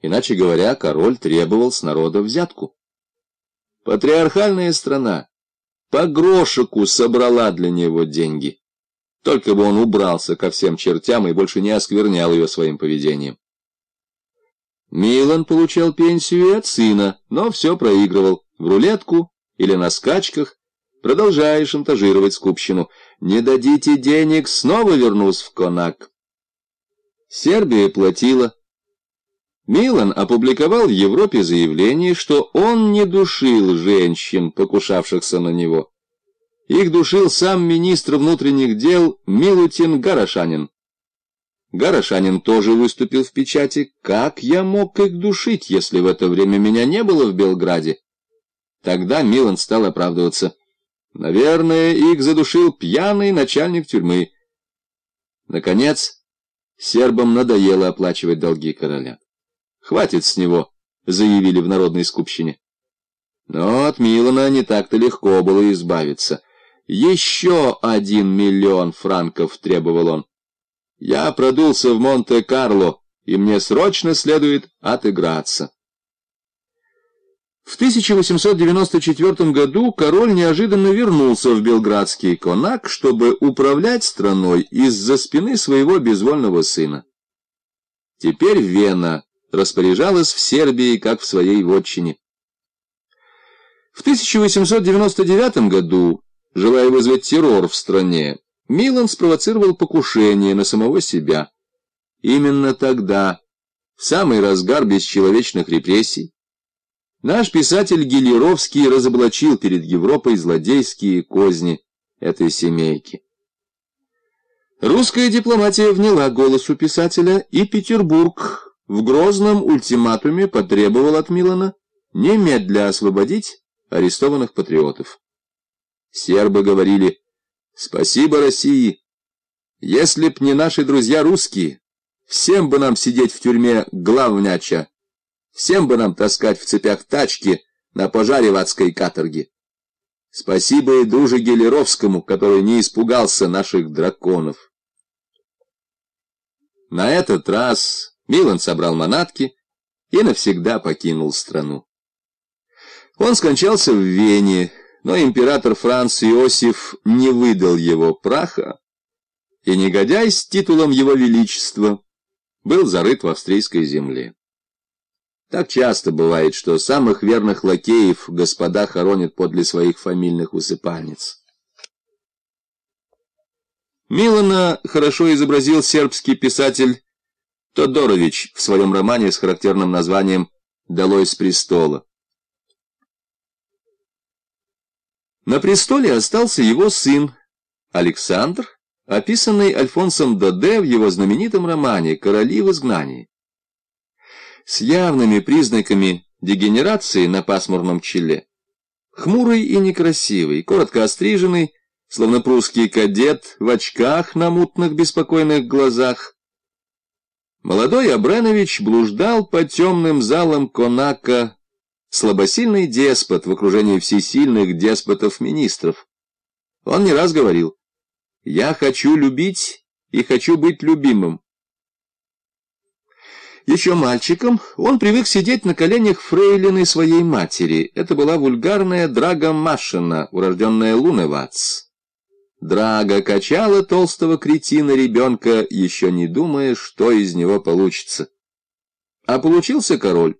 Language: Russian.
Иначе говоря, король требовал с народа взятку. Патриархальная страна по грошику собрала для него деньги. Только бы он убрался ко всем чертям и больше не осквернял ее своим поведением. Милан получал пенсию от сына, но все проигрывал в рулетку или на скачках, продолжая шантажировать скупщину. «Не дадите денег, снова вернусь в Конак». Сербия платила. Милан опубликовал в Европе заявление, что он не душил женщин, покушавшихся на него. Их душил сам министр внутренних дел Милутин Гарашанин. Гарашанин тоже выступил в печати. Как я мог их душить, если в это время меня не было в Белграде? Тогда Милан стал оправдываться. Наверное, их задушил пьяный начальник тюрьмы. Наконец, сербам надоело оплачивать долги короля. «Хватит с него», — заявили в народной скупщине. Но от Милана не так-то легко было избавиться. «Еще один миллион франков», — требовал он. Я продулся в Монте-Карло, и мне срочно следует отыграться. В 1894 году король неожиданно вернулся в Белградский конак, чтобы управлять страной из-за спины своего безвольного сына. Теперь Вена распоряжалась в Сербии, как в своей вотчине. В 1899 году, желая вызвать террор в стране, Милан спровоцировал покушение на самого себя. Именно тогда, в самый разгар бесчеловечных репрессий, наш писатель Гелеровский разоблачил перед Европой злодейские козни этой семейки. Русская дипломатия вняла голосу писателя, и Петербург в грозном ультиматуме потребовал от Милана немедля освободить арестованных патриотов. Сербы говорили Спасибо России. Если б не наши друзья русские, всем бы нам сидеть в тюрьме главняча, всем бы нам таскать в цепях тачки на пожаре в адской каторге. Спасибо и друже Гелеровскому, который не испугался наших драконов. На этот раз Милан собрал манатки и навсегда покинул страну. Он скончался в Вене, но император Франц Иосиф не выдал его праха, и негодяй с титулом его величества был зарыт в австрийской земле. Так часто бывает, что самых верных лакеев господа хоронят подле своих фамильных усыпальниц. Милана хорошо изобразил сербский писатель Тодорович в своем романе с характерным названием «Долой с престола». На престоле остался его сын Александр, описанный Альфонсом Доде в его знаменитом романе «Короли в изгнании». С явными признаками дегенерации на пасмурном челе. Хмурый и некрасивый, коротко остриженный, словно прусский кадет, в очках на мутных беспокойных глазах. Молодой Абренович блуждал по темным залам Конака слабосильный деспот в окружении всесильных деспотов-министров. Он не раз говорил, «Я хочу любить и хочу быть любимым». Еще мальчиком он привык сидеть на коленях фрейлины своей матери. Это была вульгарная Драга Машина, урожденная Луневац. Драга качала толстого кретина ребенка, еще не думая, что из него получится. А получился король.